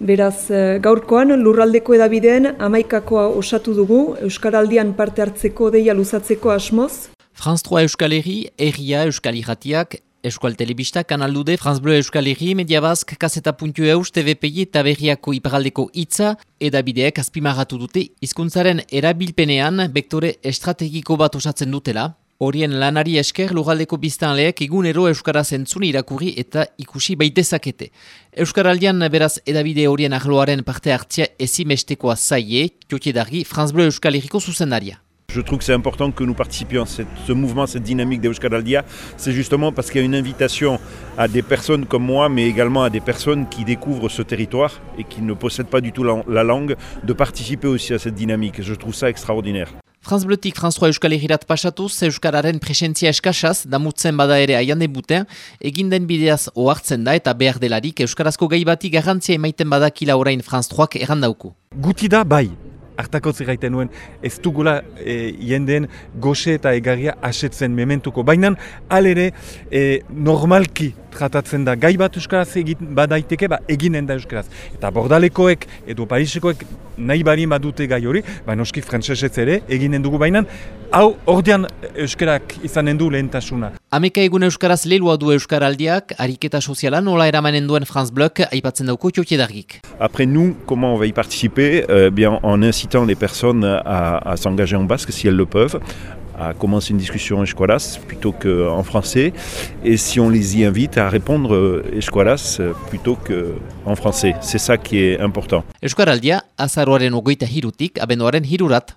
Beraz, eh, gaurkoan lurraldeko edabideen amaikakoa osatu dugu, Euskaraldian parte hartzeko deia luzatzeko asmoz. Franz 3 Euskal Herri, Erria Euskal Irratiak, Euskal Telebista, Kanaldude, Franz Bleu Euskal Herri, Mediabazk, Kaseta.eus, TVPI eta Berriako Iparaldeko Itza, edabideek azpimarratu dute, hizkuntzaren erabilpenean bektore estrategiko bat osatzen dutela, Horien lanari esker lugaldeko biztanleek egunero Euskaraz entzun irakurri eta ikusi baitezakete. Euskaraldian beraz edabide horien ahloaren parte hartzia ezimestekoa zaie, tiotie dargi, Franz Bleu Euskal Herriko zuzendaria. Je trouve que c'est important que nous participions à cette, ce mouvement, cette dynamique d'Euskaraldia. C'est justement parce qu'il y a une invitation à des personnes comme moi, mais également à des personnes qui découvrent ce territoire et qui ne possèdent pas du tout la, la langue, de participer aussi à cette dynamique. Je trouve ça extraordinaire. Franz Bleutik Franz Roa Euskal Egirat pasatuz, Euskararen presentzia eskasaz, damutzen bada ere aian debuten, egin den bideaz ohartzen da eta behar delarik Euskarazko gai bati garrantzia emaiten badakila orain Franz Roak errandauku. Guti da, bai, hartakotze gaiten nuen, ez dugula e, jendeen goxe eta egarria asetzen mementuko. Baina, alere, e, normalki tratatzen da gai bat euskaraz egin badaiteke, ba, eginen da euskaraz. Eta bordalekoek edo parisekoek nahi barin badute gai hori, ba, noski frantsesez ere eginen dugu baina, hau ordean euskarak izanen du lehentasuna. Ameka egun euskaraz lelua du euskaraldiak, ariketa soziala nola eramanen duen Franz Blok aipatzen dauko txotiedargik. Après nous, comment on va y participer euh, bien, En incitant les personnes à, à s'engager en basque si elles le peuvent, à commencer une discussion en escolas plutôt qu'en français, et si on les y invite à répondre euh, escolas plutôt qu'en français. C'est ça qui est important. Azaroaren ogoita hirutik, abenduaren hirurat.